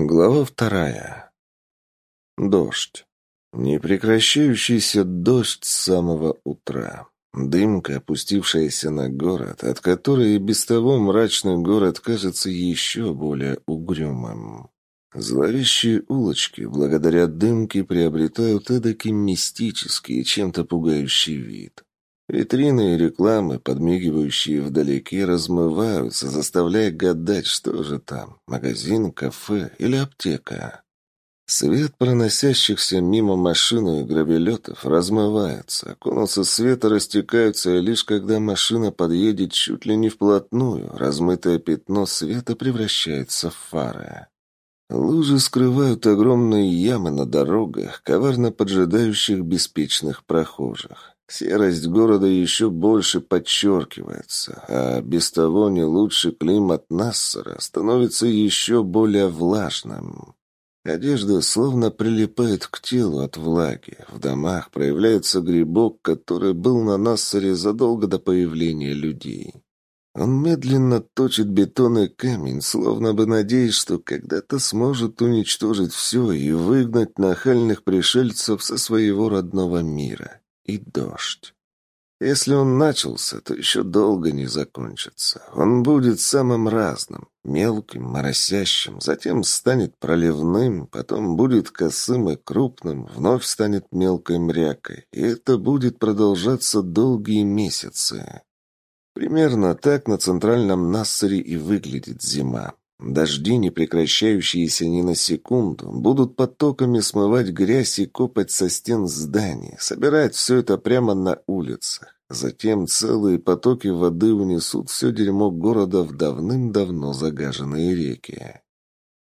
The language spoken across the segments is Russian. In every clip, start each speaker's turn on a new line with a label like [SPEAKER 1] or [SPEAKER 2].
[SPEAKER 1] Глава вторая. Дождь. Непрекращающийся дождь с самого утра. Дымка, опустившаяся на город, от которой и без того мрачный город кажется еще более угрюмым. Зловещие улочки, благодаря дымке, приобретают эдакий мистический чем-то пугающий вид. Витрины и рекламы, подмигивающие вдалеке, размываются, заставляя гадать, что же там – магазин, кафе или аптека. Свет проносящихся мимо машин и гравелетов размывается, конусы света растекаются, и лишь когда машина подъедет чуть ли не вплотную, размытое пятно света превращается в фары. Лужи скрывают огромные ямы на дорогах, коварно поджидающих беспечных прохожих. Серость города еще больше подчеркивается, а без того не лучший климат Нассера становится еще более влажным. Одежда словно прилипает к телу от влаги. В домах проявляется грибок, который был на Нассере задолго до появления людей. Он медленно точит бетон и камень, словно бы надеясь, что когда-то сможет уничтожить все и выгнать нахальных пришельцев со своего родного мира и дождь. Если он начался, то еще долго не закончится. Он будет самым разным, мелким, моросящим, затем станет проливным, потом будет косым и крупным, вновь станет мелкой мрякой, и это будет продолжаться долгие месяцы. Примерно так на центральном Нассере и выглядит зима. Дожди, не прекращающиеся ни на секунду, будут потоками смывать грязь и копать со стен зданий, собирать все это прямо на улицах. Затем целые потоки воды унесут все дерьмо города в давным-давно загаженные реки.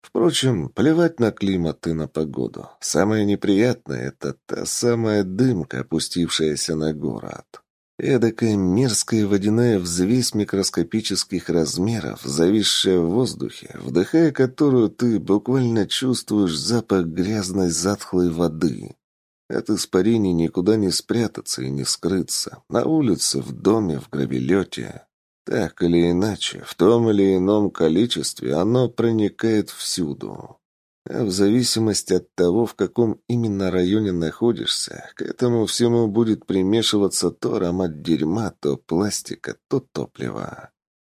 [SPEAKER 1] Впрочем, плевать на климат и на погоду. Самое неприятное — это та самая дымка, опустившаяся на город. Эдакая мерзкая водяная взвесь микроскопических размеров, зависшая в воздухе, вдыхая которую ты буквально чувствуешь запах грязной затхлой воды. От испарений никуда не спрятаться и не скрыться. На улице, в доме, в гравелете. Так или иначе, в том или ином количестве оно проникает всюду. А в зависимости от того, в каком именно районе находишься, к этому всему будет примешиваться то аромат дерьма, то пластика, то топлива.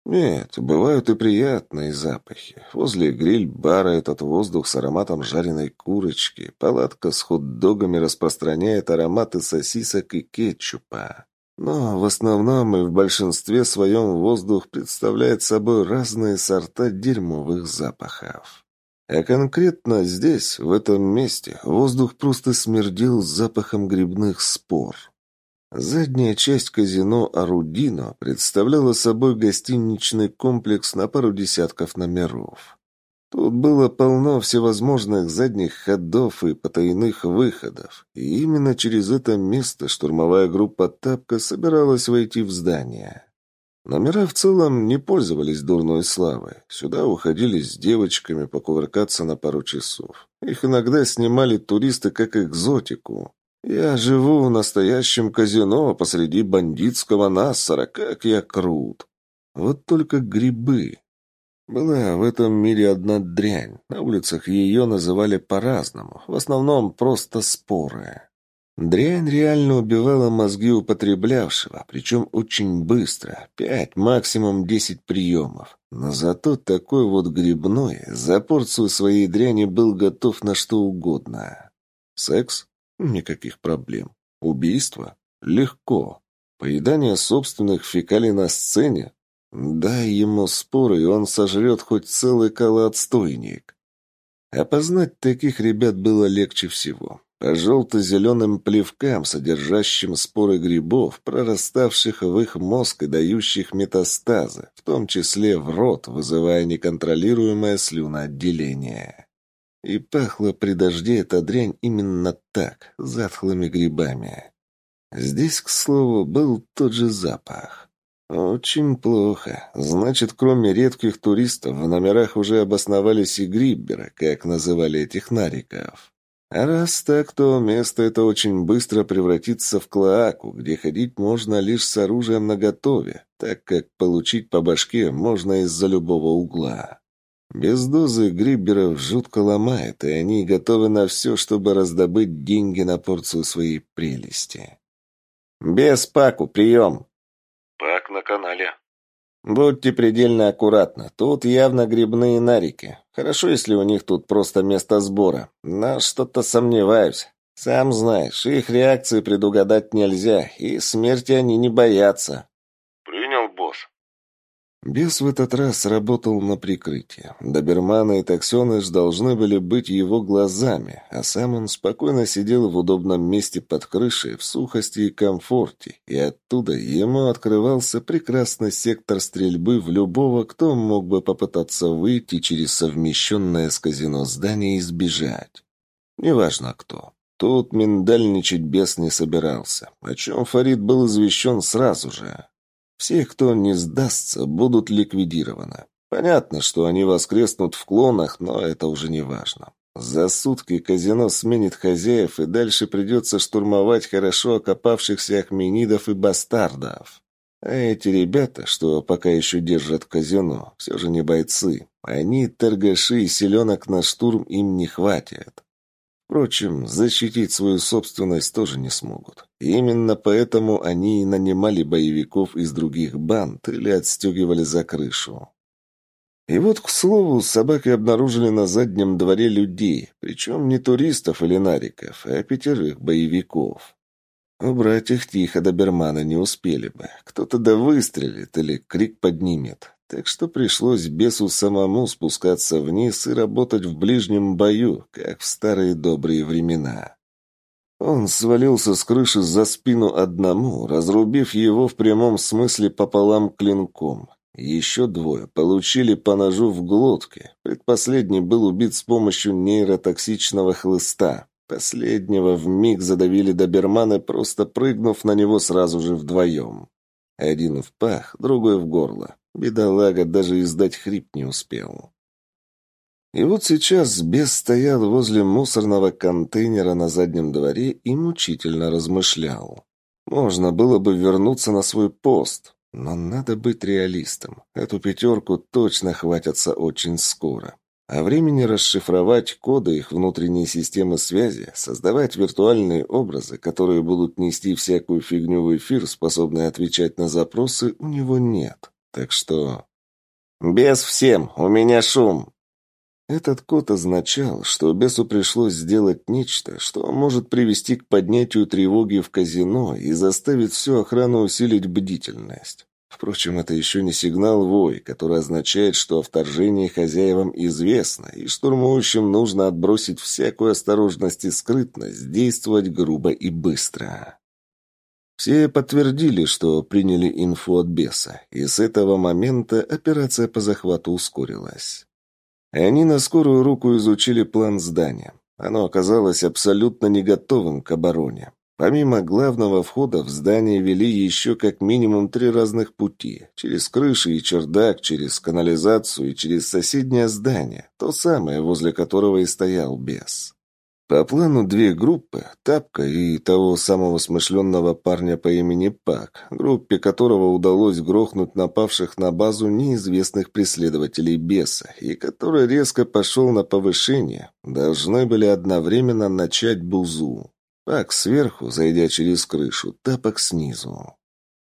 [SPEAKER 1] Нет, бывают и приятные запахи. Возле гриль-бара этот воздух с ароматом жареной курочки, палатка с хот-догами распространяет ароматы сосисок и кетчупа. Но в основном и в большинстве своем воздух представляет собой разные сорта дерьмовых запахов. А конкретно здесь, в этом месте, воздух просто смердел запахом грибных спор. Задняя часть казино «Арудино» представляла собой гостиничный комплекс на пару десятков номеров. Тут было полно всевозможных задних ходов и потайных выходов, и именно через это место штурмовая группа «Тапка» собиралась войти в здание. Номера в целом не пользовались дурной славой. Сюда уходили с девочками покувыркаться на пару часов. Их иногда снимали туристы как экзотику. Я живу в настоящем казино посреди бандитского Нассара, как я крут. Вот только грибы. Была в этом мире одна дрянь. На улицах ее называли по-разному. В основном просто споры. Дрянь реально убивала мозги употреблявшего, причем очень быстро, пять, максимум десять приемов. Но зато такой вот грибной за порцию своей дряни был готов на что угодно. Секс? Никаких проблем. Убийство? Легко. Поедание собственных фекалий на сцене? Дай ему споры, и он сожрет хоть целый колоотстойник. Опознать таких ребят было легче всего по желто-зеленым плевкам, содержащим споры грибов, прораставших в их мозг и дающих метастазы, в том числе в рот, вызывая неконтролируемое слюноотделение. И пахло при дожде эта дрянь именно так, затхлыми грибами. Здесь, к слову, был тот же запах. Очень плохо. Значит, кроме редких туристов, в номерах уже обосновались и грибберы, как называли этих нариков. А раз так, то место это очень быстро превратится в клоаку, где ходить можно лишь с оружием наготове, так как получить по башке можно из-за любого угла. Без дозы грибберов жутко ломает, и они готовы на все, чтобы раздобыть деньги на порцию своей прелести. «Без паку, прием!»
[SPEAKER 2] «Пак на канале».
[SPEAKER 1] «Будьте предельно аккуратны. Тут явно грибные нарики. Хорошо, если у них тут просто место сбора. Но что-то сомневаюсь. Сам знаешь, их реакции предугадать нельзя, и смерти они не боятся». Бес в этот раз работал на прикрытие. Доберманы и таксеныш должны были быть его глазами, а сам он спокойно сидел в удобном месте под крышей в сухости и комфорте, и оттуда ему открывался прекрасный сектор стрельбы в любого, кто мог бы попытаться выйти через совмещенное с казино здание и сбежать. Неважно кто. Тут миндальничать бес не собирался, о чем Фарид был извещен сразу же. Все, кто не сдастся, будут ликвидированы. Понятно, что они воскреснут в клонах, но это уже не важно. За сутки казино сменит хозяев, и дальше придется штурмовать хорошо окопавшихся ахменидов и бастардов. А эти ребята, что пока еще держат казино, все же не бойцы. Они торгаши, и селенок на штурм им не хватит. Впрочем, защитить свою собственность тоже не смогут. Именно поэтому они и нанимали боевиков из других банд или отстегивали за крышу. И вот, к слову, собаки обнаружили на заднем дворе людей, причем не туристов или нариков, а пятерых боевиков. Убрать их тихо до Бермана не успели бы. Кто-то да выстрелит или крик поднимет. Так что пришлось бесу самому спускаться вниз и работать в ближнем бою, как в старые добрые времена. Он свалился с крыши за спину одному, разрубив его в прямом смысле пополам клинком. Еще двое получили по ножу в глотке. Предпоследний был убит с помощью нейротоксичного хлыста. Последнего в миг задавили доберманы, просто прыгнув на него сразу же вдвоем. Один в пах, другой в горло. Бедолага даже издать хрип не успел. И вот сейчас бес стоял возле мусорного контейнера на заднем дворе и мучительно размышлял. Можно было бы вернуться на свой пост, но надо быть реалистом. Эту пятерку точно хватятся очень скоро. А времени расшифровать коды их внутренней системы связи, создавать виртуальные образы, которые будут нести всякую фигню в эфир, способные отвечать на запросы, у него нет. Так что... «Без всем! У меня шум!» Этот код означал, что бесу пришлось сделать нечто, что может привести к поднятию тревоги в казино и заставить всю охрану усилить бдительность. Впрочем, это еще не сигнал вой, который означает, что о вторжении хозяевам известно, и штурмующим нужно отбросить всякую осторожность и скрытность, действовать грубо и быстро. Все подтвердили, что приняли инфу от беса, и с этого момента операция по захвату ускорилась. Они на скорую руку изучили план здания. Оно оказалось абсолютно не готовым к обороне. Помимо главного входа в здание вели еще как минимум три разных пути. Через крыши и чердак, через канализацию и через соседнее здание, то самое, возле которого и стоял бес. По плану две группы, Тапка и того самого смышленного парня по имени Пак, группе которого удалось грохнуть напавших на базу неизвестных преследователей беса, и который резко пошел на повышение, должны были одновременно начать бузу. Пак сверху, зайдя через крышу, Тапок снизу.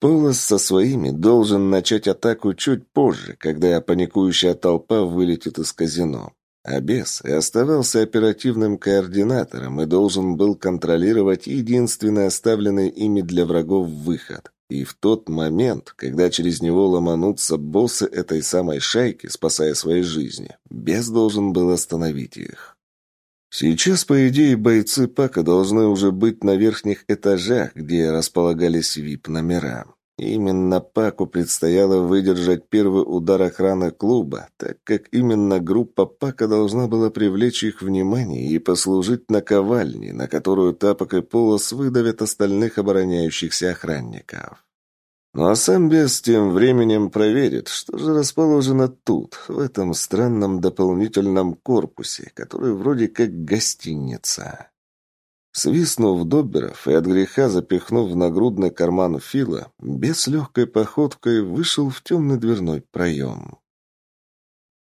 [SPEAKER 1] Полос со своими должен начать атаку чуть позже, когда паникующая толпа вылетит из казино. А бес и оставался оперативным координатором и должен был контролировать единственный оставленный ими для врагов выход. И в тот момент, когда через него ломанутся боссы этой самой шайки, спасая свои жизни, бес должен был остановить их. Сейчас, по идее, бойцы Пака должны уже быть на верхних этажах, где располагались ВИП-номера. Именно Паку предстояло выдержать первый удар охраны клуба, так как именно группа Пака должна была привлечь их внимание и послужить наковальней, на которую Тапок и Полос выдавят остальных обороняющихся охранников. Ну а сам бес тем временем проверит, что же расположено тут, в этом странном дополнительном корпусе, который вроде как гостиница. Свистнув Добберов и от греха запихнув в нагрудный карман Фила, бес легкой походкой вышел в темный дверной проем.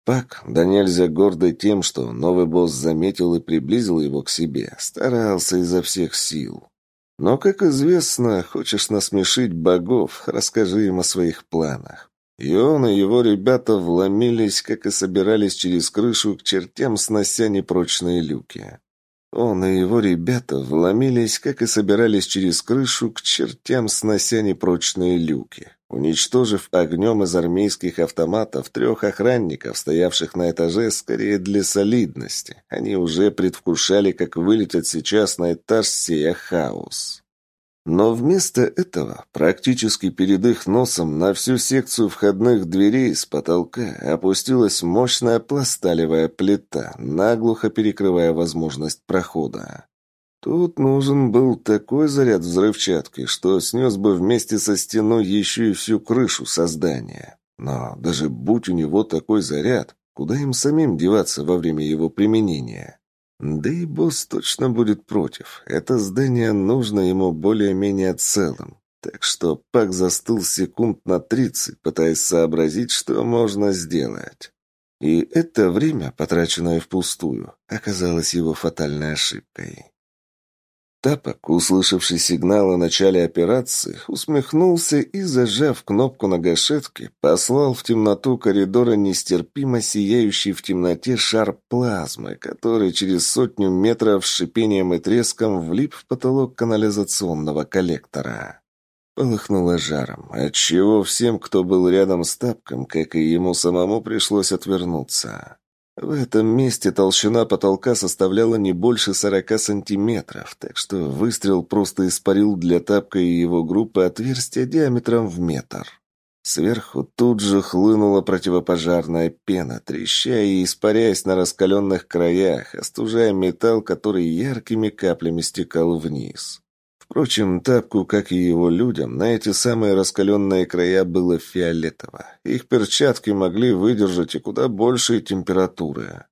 [SPEAKER 1] Пак, да нельзя гордый тем, что новый босс заметил и приблизил его к себе, старался изо всех сил. Но, как известно, хочешь насмешить богов, расскажи им о своих планах. И он и его ребята вломились, как и собирались через крышу к чертям, снося непрочные люки. Он и его ребята вломились, как и собирались через крышу, к чертям снося непрочные люки, уничтожив огнем из армейских автоматов трех охранников, стоявших на этаже скорее для солидности. Они уже предвкушали, как вылетят сейчас на этаж сея хаос. Но вместо этого, практически перед их носом, на всю секцию входных дверей с потолка опустилась мощная пласталевая плита, наглухо перекрывая возможность прохода. Тут нужен был такой заряд взрывчатки, что снес бы вместе со стеной еще и всю крышу создания. Но даже будь у него такой заряд, куда им самим деваться во время его применения? Да и босс точно будет против. Это здание нужно ему более-менее целым. Так что Пак застыл секунд на тридцать, пытаясь сообразить, что можно сделать. И это время, потраченное впустую, оказалось его фатальной ошибкой. Тапок, услышавший сигнал о начале операции, усмехнулся и, зажав кнопку на гашетке, послал в темноту коридора нестерпимо сияющий в темноте шар плазмы, который через сотню метров с шипением и треском влип в потолок канализационного коллектора. Полыхнуло жаром, отчего всем, кто был рядом с Тапком, как и ему самому, пришлось отвернуться. В этом месте толщина потолка составляла не больше сорока сантиметров, так что выстрел просто испарил для Тапка и его группы отверстие диаметром в метр. Сверху тут же хлынула противопожарная пена, треща и испаряясь на раскаленных краях, остужая металл, который яркими каплями стекал вниз. Впрочем, Тапку, как и его людям, на эти самые раскаленные края было фиолетово. Их перчатки могли выдержать и куда большие температуры.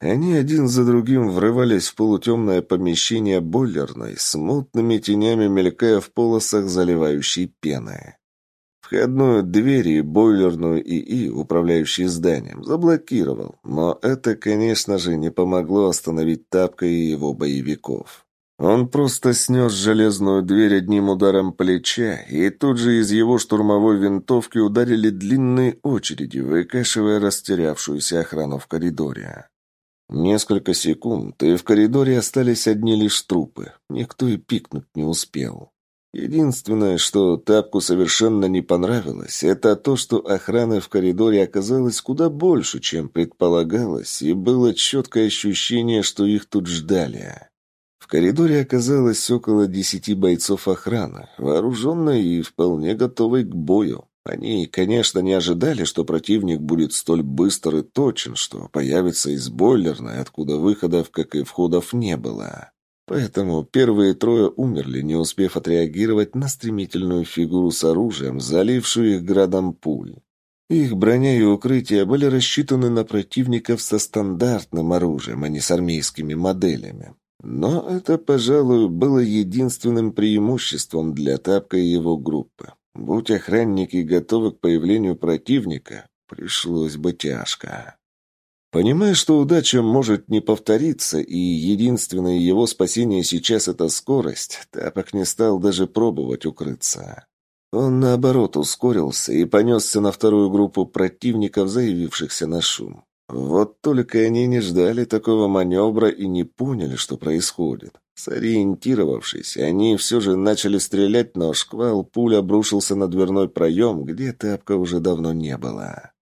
[SPEAKER 1] Они один за другим врывались в полутемное помещение бойлерной, смутными тенями мелькая в полосах заливающей пены. Входную дверь и бойлерную ИИ, управляющий зданием, заблокировал, но это, конечно же, не помогло остановить Тапка и его боевиков. Он просто снес железную дверь одним ударом плеча, и тут же из его штурмовой винтовки ударили длинные очереди, выкашивая растерявшуюся охрану в коридоре. Несколько секунд, и в коридоре остались одни лишь трупы. Никто и пикнуть не успел. Единственное, что Тапку совершенно не понравилось, это то, что охраны в коридоре оказалось куда больше, чем предполагалось, и было четкое ощущение, что их тут ждали. Коридоре оказалось около десяти бойцов охраны, вооруженной и вполне готовой к бою. Они, конечно, не ожидали, что противник будет столь быстр и точен, что появится из бойлерной, откуда выходов, как и входов, не было. Поэтому первые трое умерли, не успев отреагировать на стремительную фигуру с оружием, залившую их градом пуль. Их броня и укрытия были рассчитаны на противников со стандартным оружием, а не с армейскими моделями. Но это, пожалуй, было единственным преимуществом для Тапка и его группы. Будь охранники готовы к появлению противника, пришлось бы тяжко. Понимая, что удача может не повториться, и единственное его спасение сейчас — это скорость, Тапок не стал даже пробовать укрыться. Он, наоборот, ускорился и понесся на вторую группу противников, заявившихся на шум. Вот только они не ждали такого маневра и не поняли, что происходит. Сориентировавшись, они все же начали стрелять, но шквал пуль обрушился на дверной проем, где тапка уже давно не было.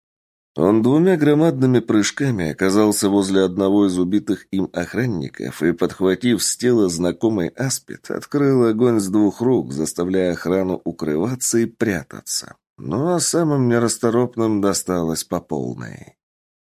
[SPEAKER 1] Он двумя громадными прыжками оказался возле одного из убитых им охранников и, подхватив с тела знакомый аспид, открыл огонь с двух рук, заставляя охрану укрываться и прятаться. Ну а самым нерасторопным досталось по полной.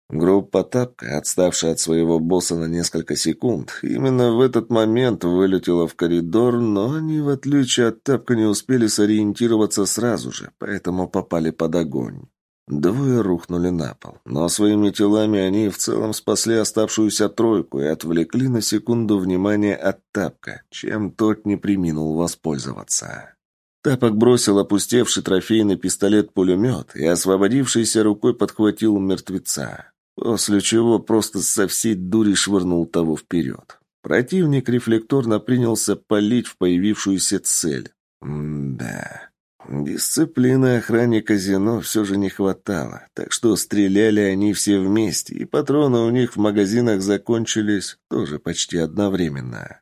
[SPEAKER 1] Группа Тапка, отставшая от своего босса на несколько секунд, именно в этот момент вылетела в коридор, но они, в отличие от Тапка, не успели сориентироваться сразу же, поэтому попали под огонь. Двое рухнули на пол, но своими телами они в целом спасли оставшуюся тройку и отвлекли на секунду внимание от Тапка, чем тот не приминул воспользоваться. Тапок бросил опустевший трофейный пистолет-пулемет и, освободившейся рукой, подхватил мертвеца. После чего просто со всей дури швырнул того вперед. Противник рефлекторно принялся палить в появившуюся цель. М-да. Дисциплины охране казино все же не хватало, так что стреляли они все вместе, и патроны у них в магазинах закончились тоже почти одновременно.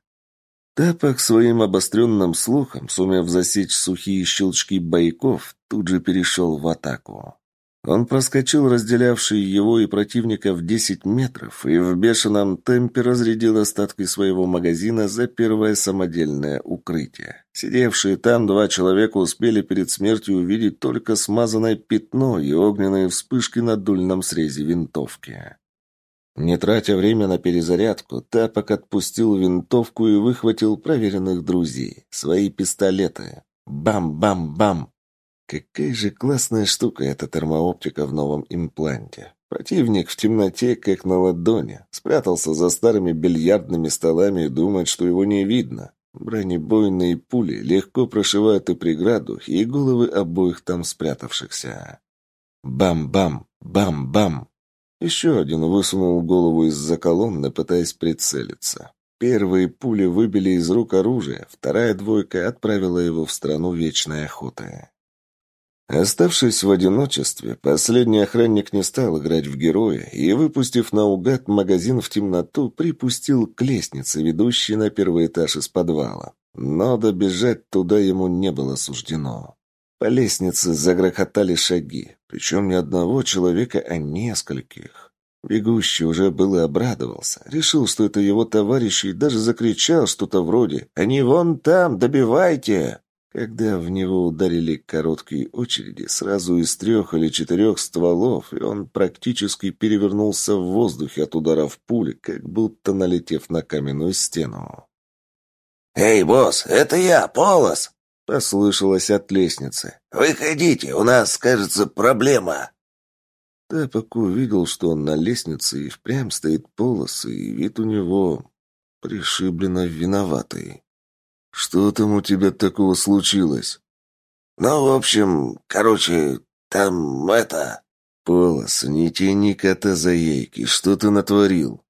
[SPEAKER 1] Тапок своим обостренным слухом, сумев засечь сухие щелчки бойков, тут же перешел в атаку. Он проскочил разделявшие его и противника в 10 метров и в бешеном темпе разрядил остатки своего магазина за первое самодельное укрытие. Сидевшие там два человека успели перед смертью увидеть только смазанное пятно и огненные вспышки на дульном срезе винтовки. Не тратя время на перезарядку, Тапок отпустил винтовку и выхватил проверенных друзей, свои пистолеты. Бам-бам-бам! Какая же классная штука эта термооптика в новом импланте. Противник в темноте, как на ладони, спрятался за старыми бильярдными столами и думает, что его не видно. Бронебойные пули легко прошивают и преграду, и головы обоих там спрятавшихся. Бам-бам, бам-бам. Еще один высунул голову из-за колонны, пытаясь прицелиться. Первые пули выбили из рук оружие, вторая двойка отправила его в страну вечной охоты. Оставшись в одиночестве, последний охранник не стал играть в героя и, выпустив наугад магазин в темноту, припустил к лестнице, ведущей на первый этаж из подвала. Но добежать туда ему не было суждено. По лестнице загрохотали шаги, причем не одного человека, а нескольких. Бегущий уже было обрадовался, решил, что это его товарищи, и даже закричал что-то вроде «Они вон там, добивайте!» Когда в него ударили короткие очереди, сразу из трех или четырех стволов, и он практически перевернулся в воздухе от ударов пули, как будто налетев на каменную стену.
[SPEAKER 3] «Эй, босс, это я, Полос!»
[SPEAKER 1] — послышалось от лестницы.
[SPEAKER 3] «Выходите, у нас, кажется, проблема!»
[SPEAKER 1] Тапок увидел, что он на лестнице, и впрямь стоит Полос, и вид у него пришибленно виноватый. «Что там у тебя такого случилось?»
[SPEAKER 3] «Ну, в общем, короче, там это...»
[SPEAKER 1] «Полос, не тяни кота за яйки. Что ты натворил?»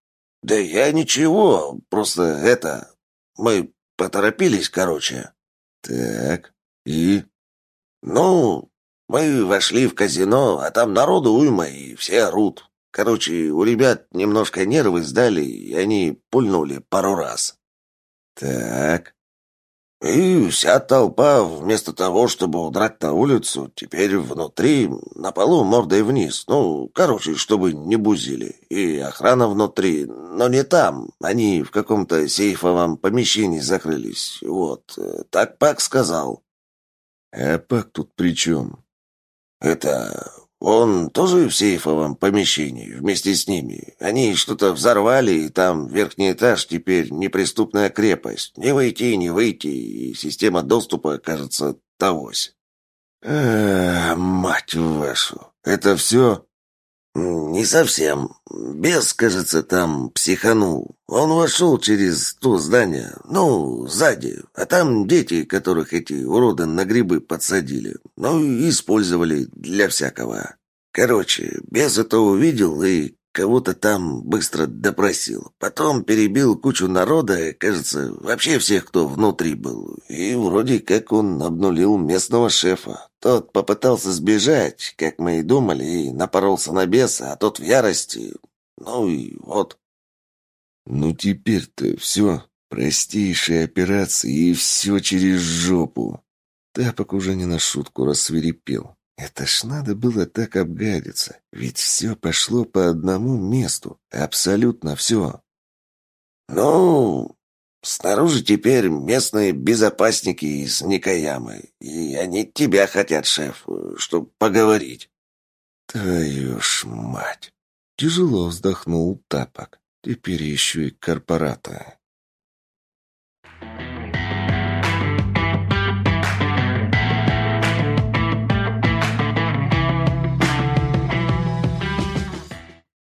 [SPEAKER 3] «Да я ничего, просто это... Мы поторопились, короче».
[SPEAKER 1] «Так, и?»
[SPEAKER 3] «Ну, мы вошли в казино, а там народу уйма, и все орут. Короче, у ребят немножко нервы сдали, и они пульнули пару раз».
[SPEAKER 1] «Так,
[SPEAKER 3] и вся толпа, вместо того, чтобы удрать на улицу, теперь внутри, на полу мордой вниз. Ну, короче, чтобы не бузили. И охрана внутри, но не там. Они в каком-то сейфовом помещении закрылись. Вот, так Пак сказал.
[SPEAKER 1] А Пак тут при чем?
[SPEAKER 3] Это он тоже в сейфовом помещении вместе с ними. Они что-то взорвали, и там верхний этаж теперь неприступная крепость. Не войти, не выйти, и система доступа, кажется, тогось.
[SPEAKER 1] А, мать вашу, это все?
[SPEAKER 3] «Не совсем. Бес, кажется, там психанул. Он вошел через то здание, ну, сзади, а там дети, которых эти уроды на грибы подсадили. Ну, использовали для всякого. Короче, бес это увидел и кого-то там быстро допросил. Потом перебил кучу народа, кажется, вообще всех, кто внутри был. И вроде как он обнулил местного шефа. Тот попытался сбежать, как мы и думали, и напоролся на беса, а тот в ярости. Ну и вот.
[SPEAKER 1] Ну теперь-то все. Простейшая операция, и все через жопу. Тапок уже не на шутку рассверепел. Это ж надо было так обгадиться, ведь все пошло по одному месту, абсолютно все.
[SPEAKER 3] «Ну, Снаружи теперь местные безопасники из Никаямы, и они тебя хотят, шеф, чтобы поговорить».
[SPEAKER 1] «Твою ж мать!» Тяжело вздохнул Тапок. Теперь еще и корпората.